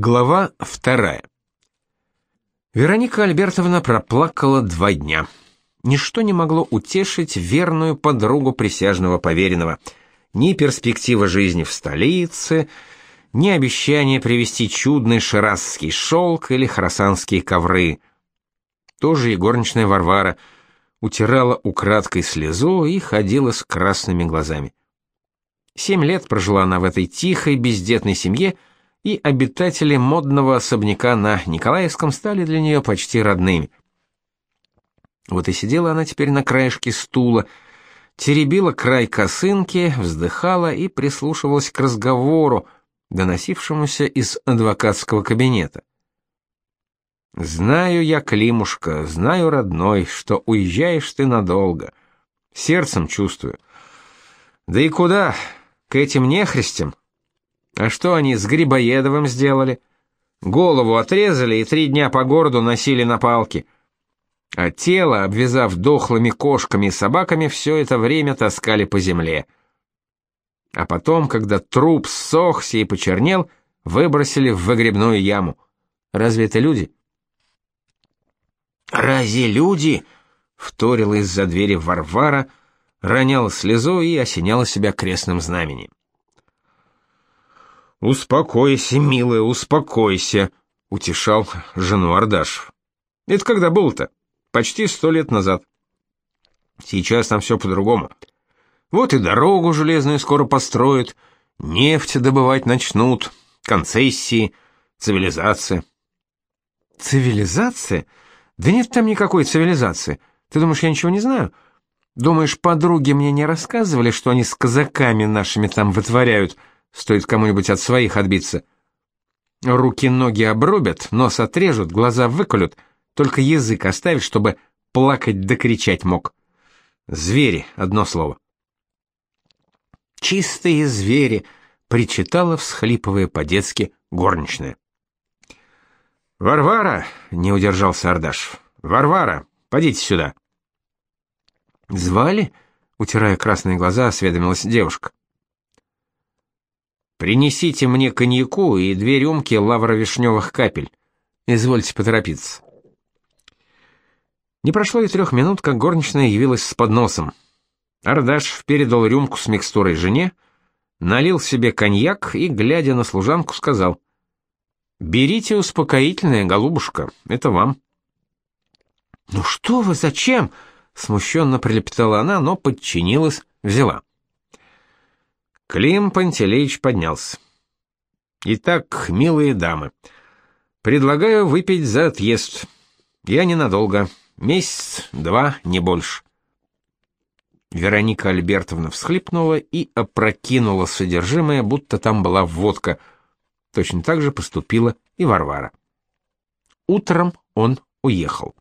Глава вторая. Вероника Альбертовна проплакала два дня. Ничто не могло утешить верную подругу присяжного поверенного. Ни перспектива жизни в столице, ни обещание привезти чудный ширазский шелк или хоросанские ковры. Тоже и горничная Варвара утирала украдкой слезу и ходила с красными глазами. Семь лет прожила она в этой тихой, бездетной семье, и обитатели модного особняка на Николаевском стали для нее почти родными. Вот и сидела она теперь на краешке стула, теребила край косынки, вздыхала и прислушивалась к разговору, доносившемуся из адвокатского кабинета. «Знаю я, Климушка, знаю, родной, что уезжаешь ты надолго. Сердцем чувствую. Да и куда? К этим нехристям? А что они с Грибоедовым сделали? Голову отрезали и три дня по городу носили на палке. А тело, обвязав дохлыми кошками и собаками, все это время таскали по земле. А потом, когда труп ссохся и почернел, выбросили в выгребную яму. Разве это люди? «Разве люди?» — вторила из-за двери Варвара, роняла слезу и осеняла себя крестным знаменем. «Успокойся, милая, успокойся», — утешал жену Ардашев. «Это когда было-то? Почти сто лет назад. Сейчас там все по-другому. Вот и дорогу железную скоро построят, нефть добывать начнут, концессии, цивилизация». «Цивилизация? Да нет там никакой цивилизации. Ты думаешь, я ничего не знаю?» Думаешь, подруги мне не рассказывали, что они с казаками нашими там вытворяют, Стоит кому-нибудь от своих отбиться. Руки-ноги обрубят, нос отрежут, глаза выколют, только язык оставить, чтобы плакать да кричать мог. Звери, одно слово. Чистые звери, причитала, всхлипывая по-детски, горничная. Варвара, не удержался Ардаш. Варвара, подите сюда. Звали? утирая красные глаза, осведомилась девушка. Принесите мне коньяку и две рюмки лавровишневых капель. Извольте поторопиться. Не прошло и трех минут, как горничная явилась с подносом. Ардаш передал рюмку с микстурой жене, налил себе коньяк и, глядя на служанку, сказал: "Берите успокоительное, голубушка, это вам". "Ну что вы, зачем?" смущенно прилепетала она, но подчинилась, взяла. Клим Пантелеич поднялся. Итак, милые дамы, предлагаю выпить за отъезд. Я ненадолго, месяц, два, не больше. Вероника Альбертовна всхлипнула и опрокинула содержимое, будто там была водка. Точно так же поступила и Варвара. Утром он уехал.